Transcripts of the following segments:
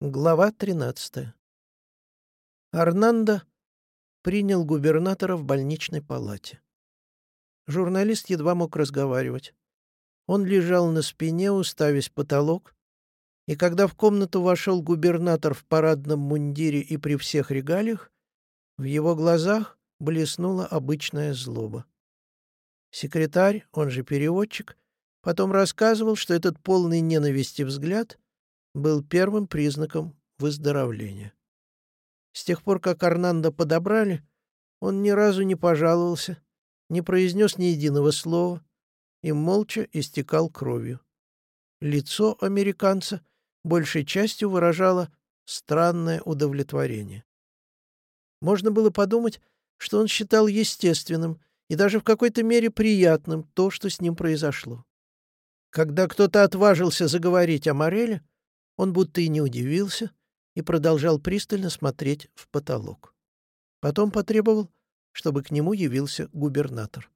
Глава 13. Арнандо принял губернатора в больничной палате. Журналист едва мог разговаривать. Он лежал на спине, уставясь потолок, и когда в комнату вошел губернатор в парадном мундире и при всех регалиях, в его глазах блеснула обычная злоба. Секретарь, он же переводчик, потом рассказывал, что этот полный ненависти взгляд был первым признаком выздоровления. С тех пор, как Арнандо подобрали, он ни разу не пожаловался, не произнес ни единого слова и молча истекал кровью. Лицо американца большей частью выражало странное удовлетворение. Можно было подумать, что он считал естественным и даже в какой-то мере приятным то, что с ним произошло. Когда кто-то отважился заговорить о Мореле, он будто и не удивился и продолжал пристально смотреть в потолок. Потом потребовал, чтобы к нему явился губернатор.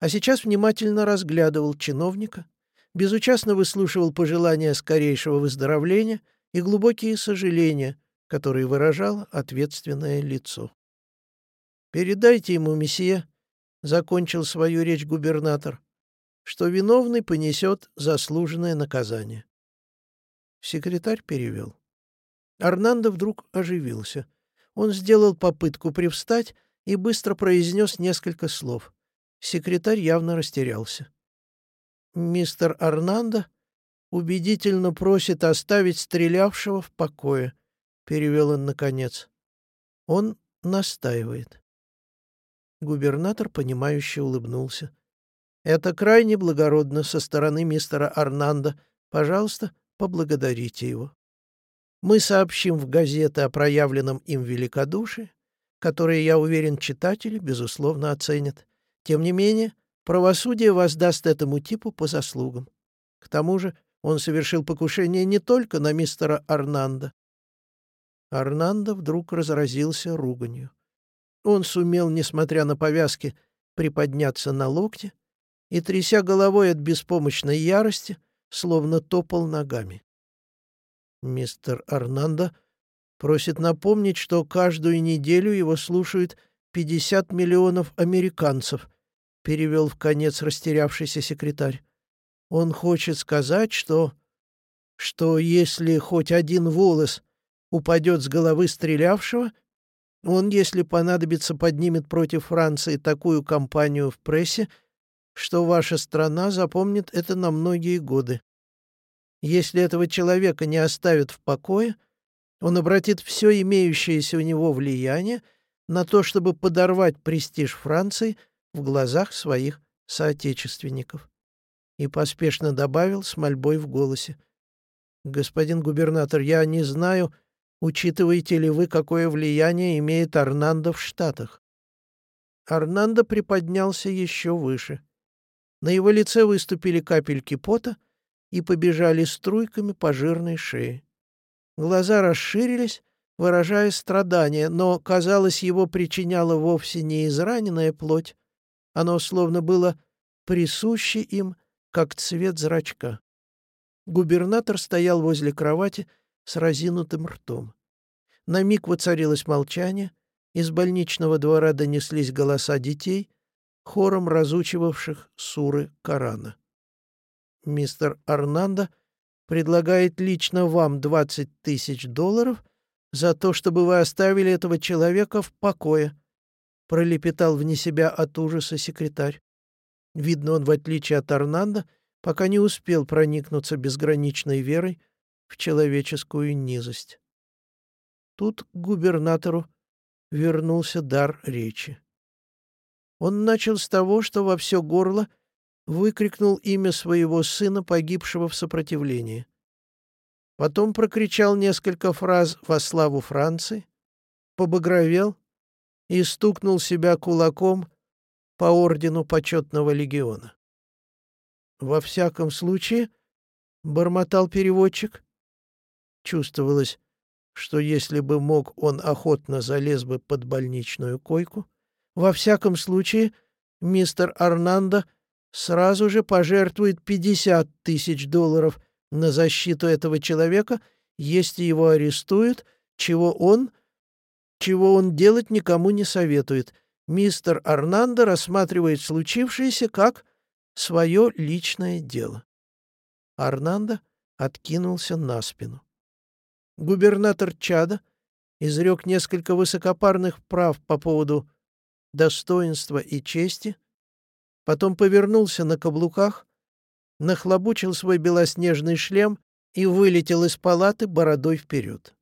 А сейчас внимательно разглядывал чиновника, безучастно выслушивал пожелания скорейшего выздоровления и глубокие сожаления, которые выражало ответственное лицо. «Передайте ему, месье», — закончил свою речь губернатор, «что виновный понесет заслуженное наказание». Секретарь перевел. Арнандо вдруг оживился. Он сделал попытку привстать и быстро произнес несколько слов. Секретарь явно растерялся. «Мистер Арнандо убедительно просит оставить стрелявшего в покое», — перевел он наконец. «Он настаивает». Губернатор, понимающе улыбнулся. «Это крайне благородно со стороны мистера Арнандо. Пожалуйста, поблагодарите его. Мы сообщим в газеты о проявленном им великодушии, которое, я уверен, читатели, безусловно, оценят. Тем не менее, правосудие воздаст этому типу по заслугам. К тому же он совершил покушение не только на мистера Арнанда. Арнандо вдруг разразился руганью. Он сумел, несмотря на повязки, приподняться на локте и, тряся головой от беспомощной ярости, словно топал ногами. Мистер Арнандо просит напомнить, что каждую неделю его слушают 50 миллионов американцев, перевел в конец растерявшийся секретарь. Он хочет сказать, что... что если хоть один волос упадет с головы стрелявшего, он, если понадобится, поднимет против Франции такую кампанию в прессе, что ваша страна запомнит это на многие годы. Если этого человека не оставят в покое, он обратит все имеющееся у него влияние на то, чтобы подорвать престиж Франции в глазах своих соотечественников. И поспешно добавил с мольбой в голосе. «Господин губернатор, я не знаю, учитываете ли вы, какое влияние имеет Арнандо в Штатах». Арнандо приподнялся еще выше. На его лице выступили капельки пота, и побежали струйками по жирной шее. Глаза расширились, выражая страдание, но, казалось, его причиняла вовсе не израненная плоть, оно словно было присуще им, как цвет зрачка. Губернатор стоял возле кровати с разинутым ртом. На миг воцарилось молчание, из больничного двора донеслись голоса детей, хором разучивавших суры Корана. Мистер Арнандо предлагает лично вам 20 тысяч долларов за то, чтобы вы оставили этого человека в покое», — пролепетал вне себя от ужаса секретарь. Видно, он, в отличие от Арнандо, пока не успел проникнуться безграничной верой в человеческую низость. Тут губернатору вернулся дар речи. Он начал с того, что во все горло — выкрикнул имя своего сына, погибшего в сопротивлении. Потом прокричал несколько фраз во славу Франции, побагровел и стукнул себя кулаком по ордену почетного легиона. «Во всяком случае», — бормотал переводчик, чувствовалось, что если бы мог, он охотно залез бы под больничную койку. Во всяком случае, мистер Арнандо сразу же пожертвует 50 тысяч долларов на защиту этого человека если его арестуют, чего он, чего он делать никому не советует. Мистер Арнандо рассматривает случившееся как свое личное дело. Арнандо откинулся на спину. Губернатор Чада изрек несколько высокопарных прав по поводу достоинства и чести, потом повернулся на каблуках, нахлобучил свой белоснежный шлем и вылетел из палаты бородой вперед.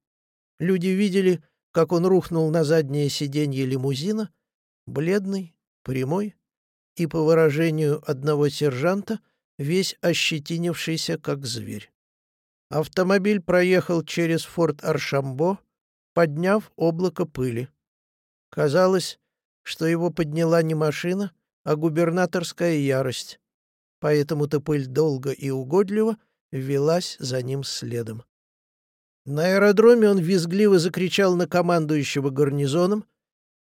Люди видели, как он рухнул на заднее сиденье лимузина, бледный, прямой и, по выражению одного сержанта, весь ощетинившийся, как зверь. Автомобиль проехал через форт Аршамбо, подняв облако пыли. Казалось, что его подняла не машина, а губернаторская ярость. Поэтому-то пыль долго и угодливо велась за ним следом. На аэродроме он визгливо закричал на командующего гарнизоном.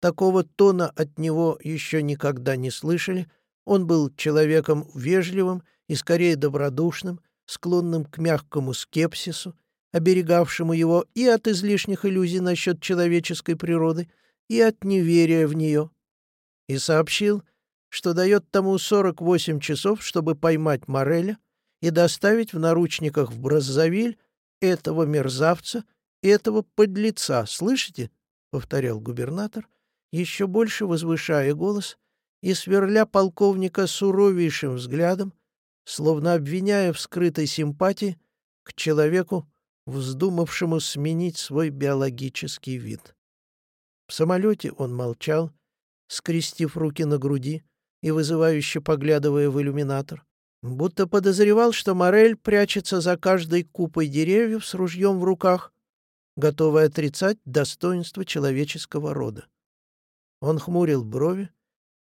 Такого тона от него еще никогда не слышали. Он был человеком вежливым и скорее добродушным, склонным к мягкому скепсису, оберегавшему его и от излишних иллюзий насчет человеческой природы, и от неверия в нее. И сообщил, что дает тому 48 часов, чтобы поймать Мореля и доставить в наручниках в Браззавиль этого мерзавца, этого подлеца. Слышите? — повторял губернатор, еще больше возвышая голос и сверля полковника суровейшим взглядом, словно обвиняя в скрытой симпатии к человеку, вздумавшему сменить свой биологический вид. В самолете он молчал, скрестив руки на груди и вызывающе поглядывая в иллюминатор, будто подозревал, что Морель прячется за каждой купой деревьев с ружьем в руках, готовый отрицать достоинство человеческого рода. Он хмурил брови,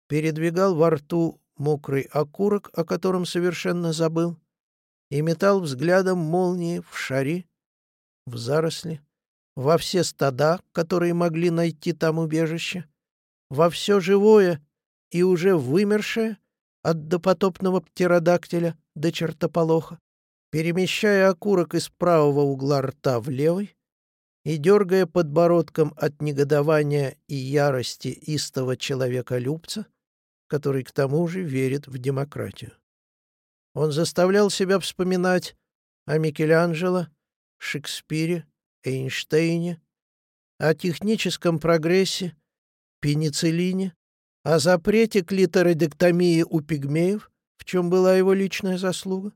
передвигал во рту мокрый окурок, о котором совершенно забыл, и метал взглядом молнии в шари, в заросли, во все стада, которые могли найти там убежище, во все живое и уже вымершее, от допотопного птеродактиля до чертополоха, перемещая окурок из правого угла рта в левый и дергая подбородком от негодования и ярости истого человека-любца, который к тому же верит в демократию. Он заставлял себя вспоминать о Микеланджело, Шекспире, Эйнштейне, о техническом прогрессе, пенициллине, о запрете клитородектомии у пигмеев, в чем была его личная заслуга,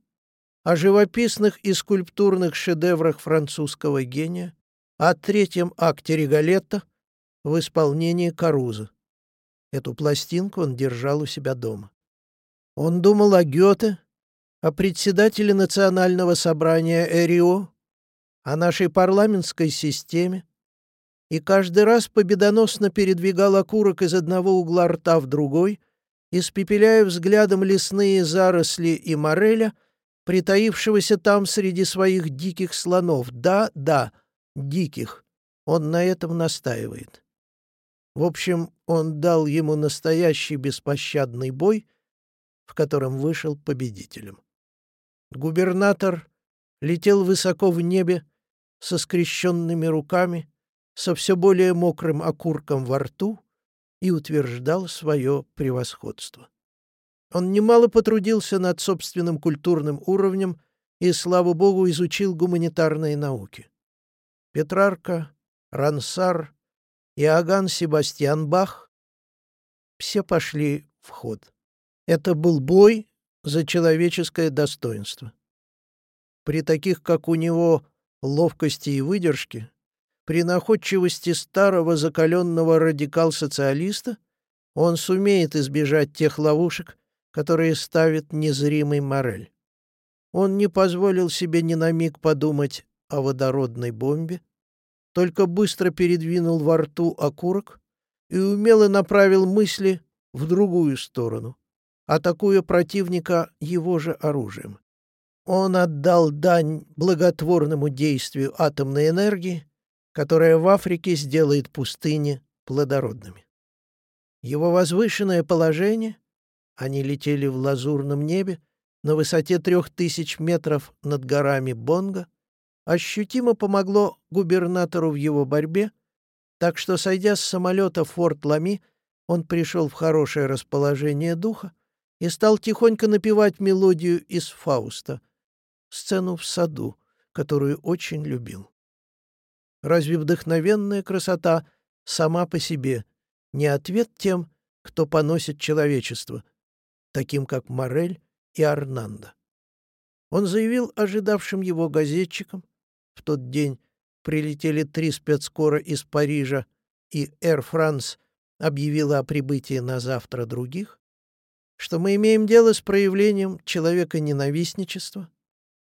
о живописных и скульптурных шедеврах французского гения, о третьем акте Регалетта в исполнении Каруза. Эту пластинку он держал у себя дома. Он думал о Гёте, о председателе Национального собрания Эрио, о нашей парламентской системе, и каждый раз победоносно передвигал окурок из одного угла рта в другой, испепеляя взглядом лесные заросли и мореля, притаившегося там среди своих диких слонов. Да, да, диких. Он на этом настаивает. В общем, он дал ему настоящий беспощадный бой, в котором вышел победителем. Губернатор летел высоко в небе со скрещенными руками, со все более мокрым окурком во рту и утверждал свое превосходство. Он немало потрудился над собственным культурным уровнем и, слава богу, изучил гуманитарные науки. Петрарка, Рансар, Иоганн Себастьян Бах — все пошли в ход. Это был бой за человеческое достоинство. При таких, как у него, ловкости и выдержке, при находчивости старого закаленного радикал-социалиста он сумеет избежать тех ловушек, которые ставит незримый Морель. Он не позволил себе ни на миг подумать о водородной бомбе, только быстро передвинул во рту окурок и умело направил мысли в другую сторону, атакуя противника его же оружием. Он отдал дань благотворному действию атомной энергии которая в Африке сделает пустыни плодородными. Его возвышенное положение, они летели в лазурном небе на высоте трех тысяч метров над горами Бонга, ощутимо помогло губернатору в его борьбе, так что, сойдя с самолета Форт Лами, он пришел в хорошее расположение духа и стал тихонько напевать мелодию из «Фауста», сцену в саду, которую очень любил. Разве вдохновенная красота сама по себе не ответ тем, кто поносит человечество, таким как Морель и Арнандо? Он заявил ожидавшим его газетчикам, в тот день прилетели три спецкора из Парижа, и Air France объявила о прибытии на завтра других, что мы имеем дело с проявлением человека-ненавистничества,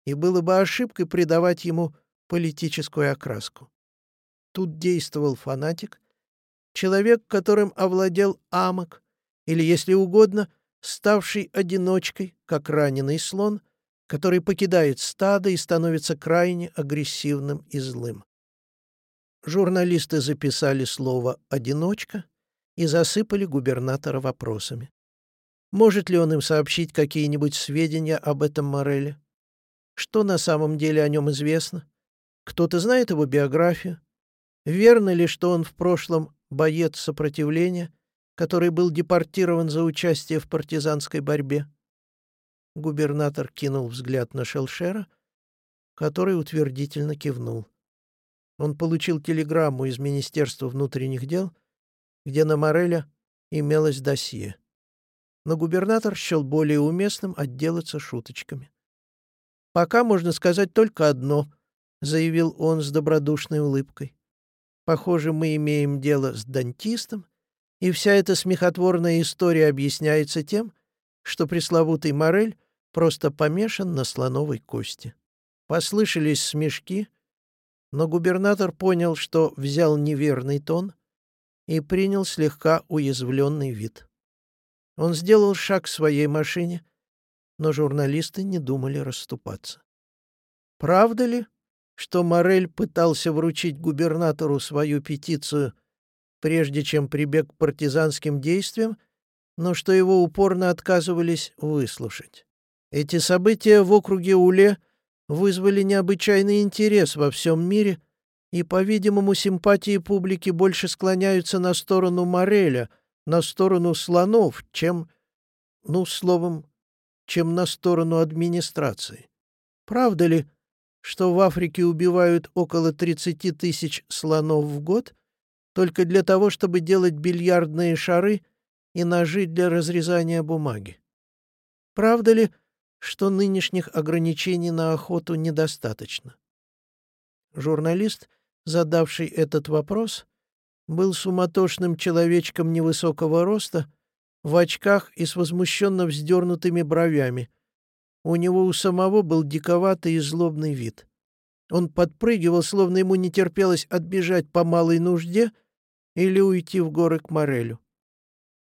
и было бы ошибкой придавать ему политическую окраску. Тут действовал фанатик, человек, которым овладел амок, или, если угодно, ставший одиночкой, как раненый слон, который покидает стадо и становится крайне агрессивным и злым. Журналисты записали слово «одиночка» и засыпали губернатора вопросами. Может ли он им сообщить какие-нибудь сведения об этом Мореле? Что на самом деле о нем известно? Кто-то знает его биографию? Верно ли, что он в прошлом боец сопротивления, который был депортирован за участие в партизанской борьбе? Губернатор кинул взгляд на Шелшера, который утвердительно кивнул. Он получил телеграмму из Министерства внутренних дел, где на Мореля имелось досье. Но губернатор счел более уместным отделаться шуточками. «Пока можно сказать только одно», — заявил он с добродушной улыбкой. «Похоже, мы имеем дело с дантистом, и вся эта смехотворная история объясняется тем, что пресловутый Морель просто помешан на слоновой кости. Послышались смешки, но губернатор понял, что взял неверный тон и принял слегка уязвленный вид. Он сделал шаг к своей машине, но журналисты не думали расступаться. Правда ли, что Морель пытался вручить губернатору свою петицию, прежде чем прибег к партизанским действиям, но что его упорно отказывались выслушать? Эти события в округе Уле вызвали необычайный интерес во всем мире, и, по-видимому, симпатии публики больше склоняются на сторону Мореля, на сторону слонов, чем, ну, словом, чем на сторону администрации. Правда ли, что в Африке убивают около 30 тысяч слонов в год только для того, чтобы делать бильярдные шары и ножи для разрезания бумаги? Правда ли, что нынешних ограничений на охоту недостаточно. Журналист, задавший этот вопрос, был суматошным человечком невысокого роста, в очках и с возмущенно вздернутыми бровями. У него у самого был диковатый и злобный вид. Он подпрыгивал, словно ему не терпелось отбежать по малой нужде или уйти в горы к Морелю.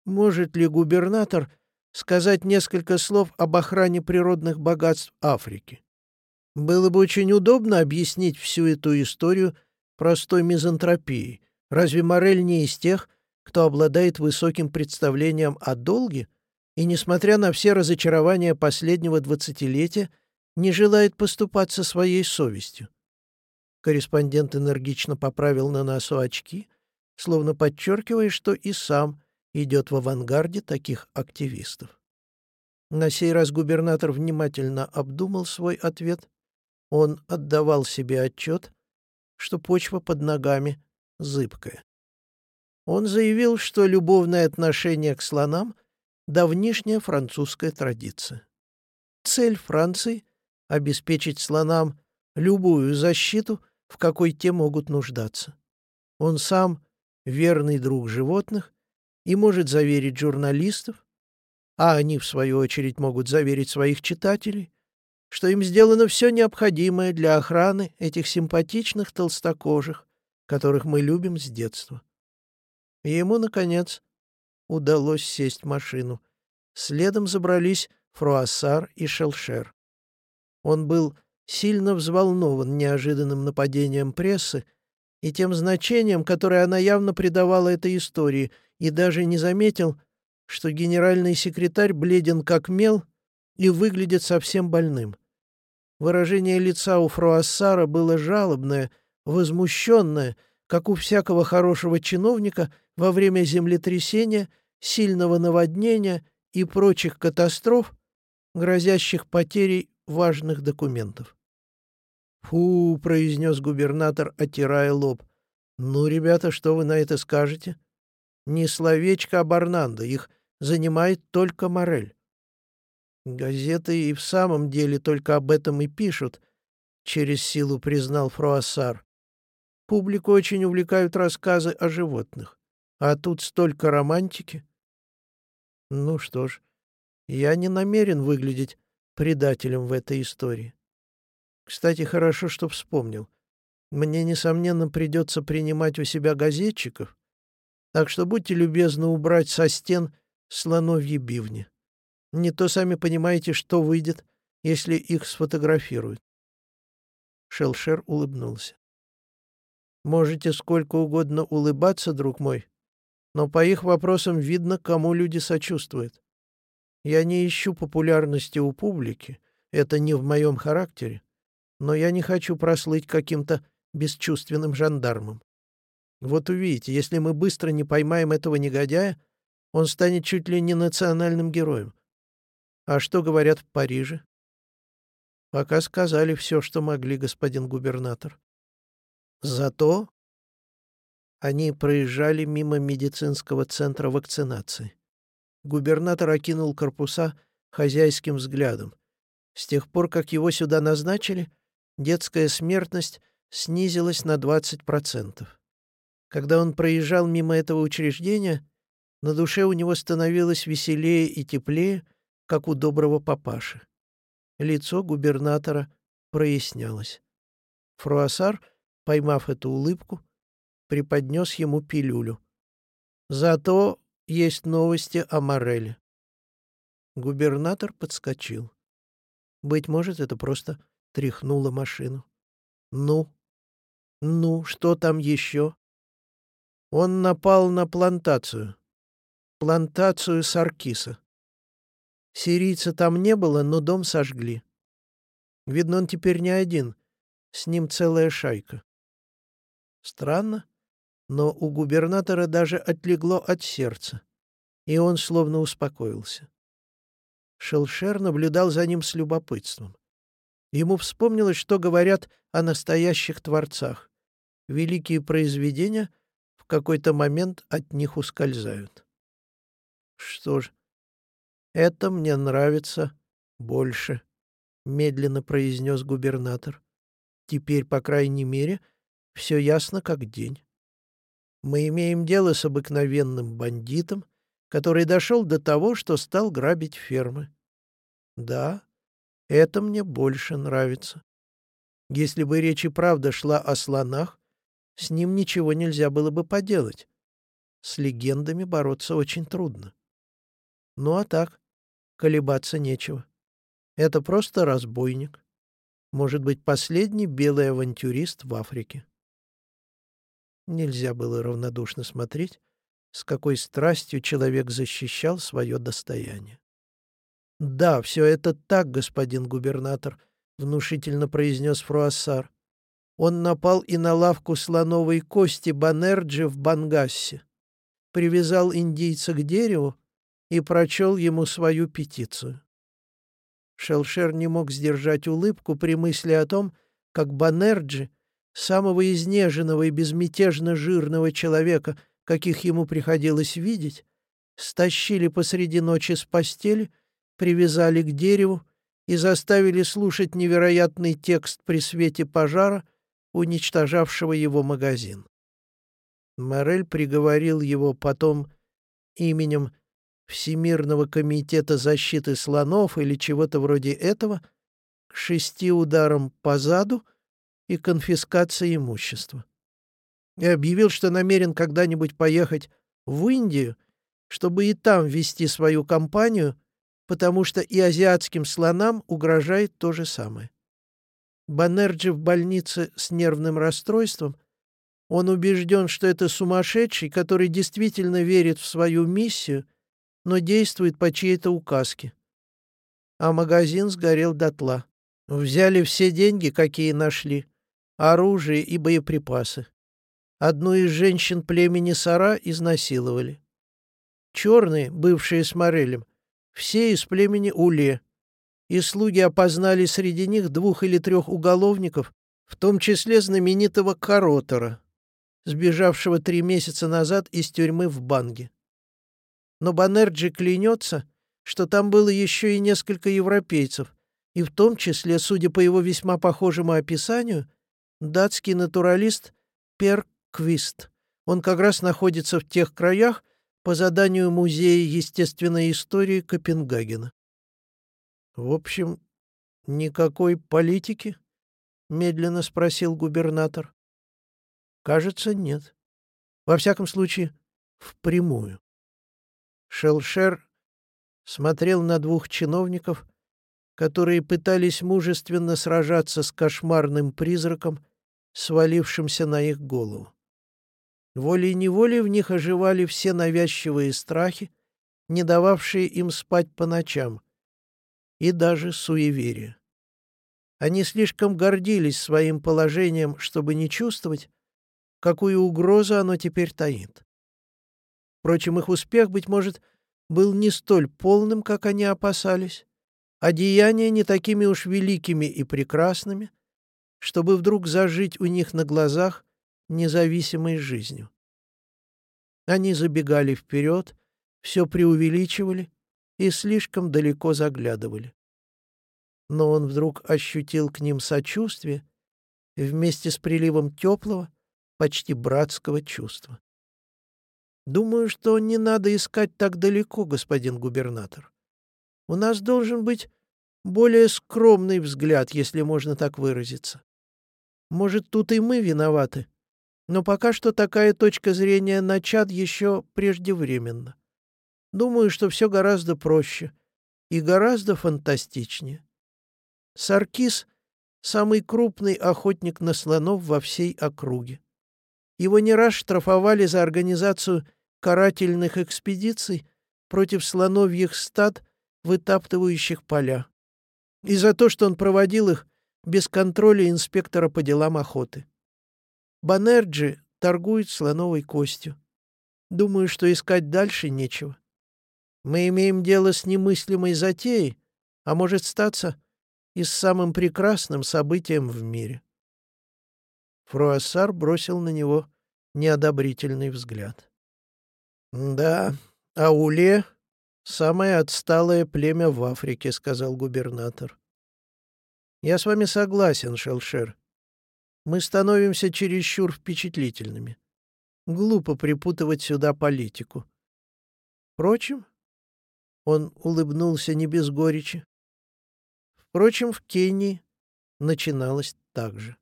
Может ли губернатор сказать несколько слов об охране природных богатств Африки. Было бы очень удобно объяснить всю эту историю простой мизантропией. Разве Морель не из тех, кто обладает высоким представлением о долге и, несмотря на все разочарования последнего двадцатилетия, не желает поступаться своей совестью? Корреспондент энергично поправил на носу очки, словно подчеркивая, что и сам идет в авангарде таких активистов. На сей раз губернатор внимательно обдумал свой ответ. Он отдавал себе отчет, что почва под ногами зыбкая. Он заявил, что любовное отношение к слонам — давнишняя французская традиция. Цель Франции — обеспечить слонам любую защиту, в какой те могут нуждаться. Он сам — верный друг животных и может заверить журналистов, а они, в свою очередь, могут заверить своих читателей, что им сделано все необходимое для охраны этих симпатичных толстокожих, которых мы любим с детства. И ему, наконец, удалось сесть в машину. Следом забрались Фруассар и Шелшер. Он был сильно взволнован неожиданным нападением прессы и тем значением, которое она явно придавала этой истории — и даже не заметил, что генеральный секретарь бледен как мел и выглядит совсем больным. Выражение лица у Фруассара было жалобное, возмущенное, как у всякого хорошего чиновника во время землетрясения, сильного наводнения и прочих катастроф, грозящих потерей важных документов. «Фу!» — произнес губернатор, оттирая лоб. «Ну, ребята, что вы на это скажете?» «Не словечко об Арнандо, их занимает только Морель». «Газеты и в самом деле только об этом и пишут», — через силу признал Фруассар. «Публику очень увлекают рассказы о животных. А тут столько романтики». «Ну что ж, я не намерен выглядеть предателем в этой истории. Кстати, хорошо, что вспомнил. Мне, несомненно, придется принимать у себя газетчиков, так что будьте любезны убрать со стен слоновьи бивни. Не то сами понимаете, что выйдет, если их сфотографируют. Шелшер улыбнулся. Можете сколько угодно улыбаться, друг мой, но по их вопросам видно, кому люди сочувствуют. Я не ищу популярности у публики, это не в моем характере но я не хочу прослыть каким-то бесчувственным жандармом. Вот увидите, если мы быстро не поймаем этого негодяя, он станет чуть ли не национальным героем. А что говорят в Париже? Пока сказали все, что могли, господин губернатор. Зато они проезжали мимо медицинского центра вакцинации. Губернатор окинул корпуса хозяйским взглядом. С тех пор, как его сюда назначили, детская смертность снизилась на 20%. Когда он проезжал мимо этого учреждения, на душе у него становилось веселее и теплее, как у доброго папаши. Лицо губернатора прояснялось. Фруассар, поймав эту улыбку, преподнес ему пилюлю. Зато есть новости о Мореле. Губернатор подскочил. Быть может, это просто тряхнула машину. «Ну? Ну, что там еще?» Он напал на плантацию. Плантацию Саркиса. Сирийца там не было, но дом сожгли. Видно, он теперь не один. С ним целая шайка. Странно, но у губернатора даже отлегло от сердца, и он словно успокоился. Шелшер наблюдал за ним с любопытством. Ему вспомнилось, что говорят о настоящих творцах. Великие произведения в какой-то момент от них ускользают. Что ж, это мне нравится больше, — медленно произнес губернатор. Теперь, по крайней мере, все ясно как день. Мы имеем дело с обыкновенным бандитом, который дошел до того, что стал грабить фермы. Да, это мне больше нравится. Если бы речь и правда шла о слонах, с ним ничего нельзя было бы поделать. С легендами бороться очень трудно. Ну а так, колебаться нечего. Это просто разбойник. Может быть, последний белый авантюрист в Африке. Нельзя было равнодушно смотреть, с какой страстью человек защищал свое достояние. «Да, все это так, господин губернатор», — внушительно произнес Фруассар. «Он напал и на лавку слоновой кости Банерджи в Бангассе, привязал индийца к дереву и прочел ему свою петицию». Шелшер не мог сдержать улыбку при мысли о том, как Банерджи, самого изнеженного и безмятежно жирного человека, каких ему приходилось видеть, стащили посреди ночи с постели — привязали к дереву и заставили слушать невероятный текст при свете пожара, уничтожавшего его магазин. Морель приговорил его потом именем Всемирного комитета защиты слонов или чего-то вроде этого к шести ударам по заду и конфискации имущества. И объявил, что намерен когда-нибудь поехать в Индию, чтобы и там вести свою кампанию потому что и азиатским слонам угрожает то же самое. Баннерджи в больнице с нервным расстройством. Он убежден, что это сумасшедший, который действительно верит в свою миссию, но действует по чьей-то указке. А магазин сгорел дотла. Взяли все деньги, какие нашли, оружие и боеприпасы. Одну из женщин племени Сара изнасиловали. Черные, бывшие с Морелем, все из племени Уле, и слуги опознали среди них двух или трех уголовников, в том числе знаменитого Каротора, сбежавшего три месяца назад из тюрьмы в Банге. Но Банерджи клянется, что там было еще и несколько европейцев, и в том числе, судя по его весьма похожему описанию, датский натуралист Пер Квист. Он как раз находится в тех краях по заданию Музея естественной истории Копенгагена. В общем, никакой политики? — медленно спросил губернатор. «Кажется, нет. Во всяком случае, впрямую». Шелшер смотрел на двух чиновников, которые пытались мужественно сражаться с кошмарным призраком, свалившимся на их голову. Волей-неволей в них оживали все навязчивые страхи, не дававшие им спать по ночам, и даже суеверия. Они слишком гордились своим положением, чтобы не чувствовать, какую угрозу оно теперь таит. Впрочем, их успех, быть может, был не столь полным, как они опасались, а деяния не такими уж великими и прекрасными, чтобы вдруг зажить у них на глазах независимой жизнью. Они забегали вперед, все преувеличивали и слишком далеко заглядывали но он вдруг ощутил к ним сочувствие вместе с приливом теплого, почти братского чувства. «Думаю, что не надо искать так далеко, господин губернатор. У нас должен быть более скромный взгляд, если можно так выразиться. Может, тут и мы виноваты, но пока что такая точка зрения на чад еще преждевременно. Думаю, что все гораздо проще и гораздо фантастичнее. Саркис — самый крупный охотник на слонов во всей округе. Его не раз штрафовали за организацию карательных экспедиций против слоновьих стад, вытаптывающих поля, и за то, что он проводил их без контроля инспектора по делам охоты. Банерджи торгует слоновой костью. Думаю, что искать дальше нечего. Мы имеем дело с немыслимой затеей, а может статься, и с самым прекрасным событием в мире. Фруассар бросил на него неодобрительный взгляд. «Да, Ауле — самое отсталое племя в Африке», — сказал губернатор. «Я с вами согласен, Шелшер. Мы становимся чересчур впечатлительными. Глупо припутывать сюда политику. Впрочем, он улыбнулся не без горечи. Впрочем, в Кении начиналось так же.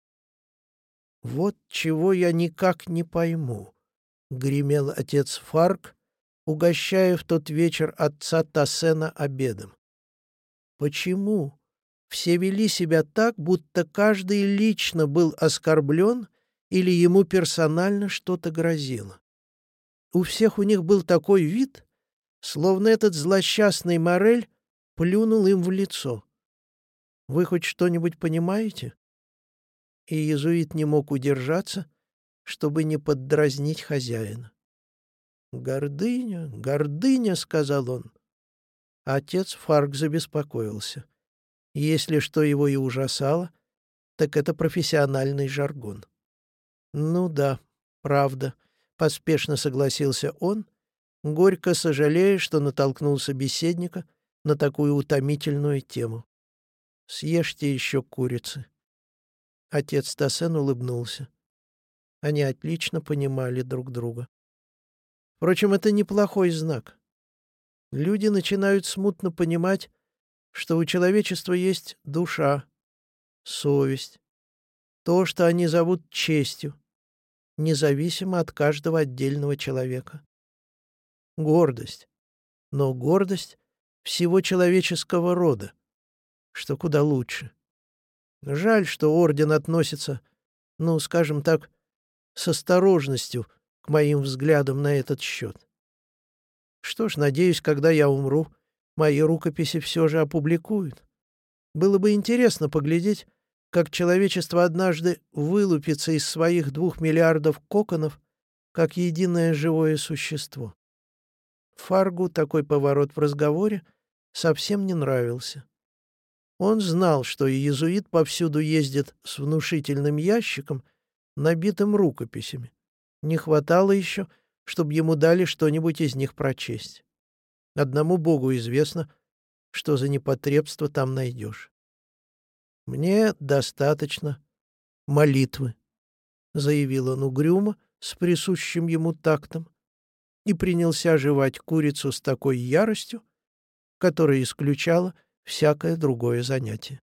«Вот чего я никак не пойму», — гремел отец Фарк, угощая в тот вечер отца Тассена обедом. «Почему все вели себя так, будто каждый лично был оскорблен или ему персонально что-то грозило? У всех у них был такой вид, словно этот злосчастный Морель плюнул им в лицо. Вы хоть что-нибудь понимаете?» И иезуит не мог удержаться, чтобы не поддразнить хозяина. «Гордыня, гордыня!» — сказал он. Отец Фарк забеспокоился. Если что его и ужасало, так это профессиональный жаргон. «Ну да, правда», — поспешно согласился он, горько сожалея, что натолкнул собеседника на такую утомительную тему. Съешьте еще курицы». Отец Тасен улыбнулся. Они отлично понимали друг друга. Впрочем, это неплохой знак. Люди начинают смутно понимать, что у человечества есть душа, совесть, то, что они зовут честью, независимо от каждого отдельного человека. Гордость. Но гордость всего человеческого рода что куда лучше. Жаль, что орден относится, ну, скажем так, с осторожностью к моим взглядам на этот счет. Что ж, надеюсь, когда я умру, мои рукописи все же опубликуют. Было бы интересно поглядеть, как человечество однажды вылупится из своих двух миллиардов коконов, как единое живое существо. Фаргу такой поворот в разговоре совсем не нравился. Он знал, что иезуит повсюду ездит с внушительным ящиком, набитым рукописями. Не хватало еще, чтобы ему дали что-нибудь из них прочесть. Одному Богу известно, что за непотребство там найдешь. «Мне достаточно молитвы», — заявил он угрюмо, с присущим ему тактом, и принялся жевать курицу с такой яростью, которая исключала всякое другое занятие.